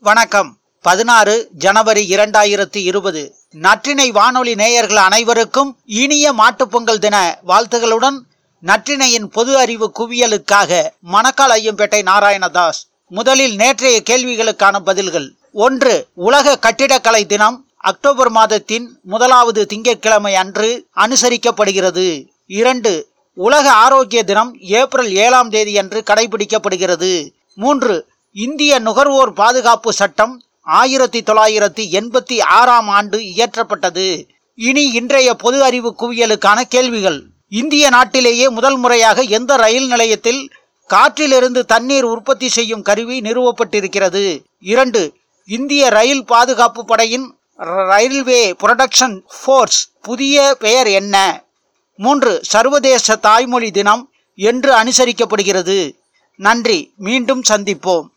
வணக்கம். பதினாறு ஜனவரி இரண்டாயிரத்தி இருபது. நற்றினை வானொலி நேயர்கள் அனைவருக்கும் இனிய மாட்டுப்பொங்கல் தின வாழ்த்துகளுடன் நற்றினையின் பொது அறிவு குவியலுக்காக மணக்கால் ஐயம்பேட்டை நாராயணதாஸ் முதலில் நேற்றைய கேள்விகளுக்கான பதில்கள். ஒன்று உலக கட்டிடக்கலை தினம் அக்டோபர் மாதத்தின் முதலாவது திங்கட்கிழமை அன்று அனுசரிக்கப்படுகிறது. இரண்டு உலக ஆரோக்கிய தினம் ஏப்ரல் ஏழாம் தேதி அன்று கடைபிடிக்கப்படுகிறது. மூன்று இந்திய நுகர்வோர் பாதுகாப்பு சட்டம் ஆயிரத்தி தொள்ளாயிரத்தி எண்பத்தி ஆறாம் ஆண்டு இயற்றப்பட்டது. இனி இன்றைய பொது அறிவு குவியலுக்கான கேள்விகள். இந்திய நாட்டிலேயே முதல் முறையாக எந்த ரயில் நிலையத்தில் காற்றிலிருந்து தண்ணீர் உற்பத்தி செய்யும் கருவி நிறுவப்பட்டிருக்கிறது? இரண்டு இந்திய ரயில் பாதுகாப்பு படையின் ரயில்வே புரொடக்ஷன் ஃபோர்ஸ் புதிய பெயர் என்ன? மூன்று சர்வதேச தாய்மொழி தினம் என்று அனுசரிக்கப்படுகிறது. நன்றி மீண்டும் சந்திப்போம்.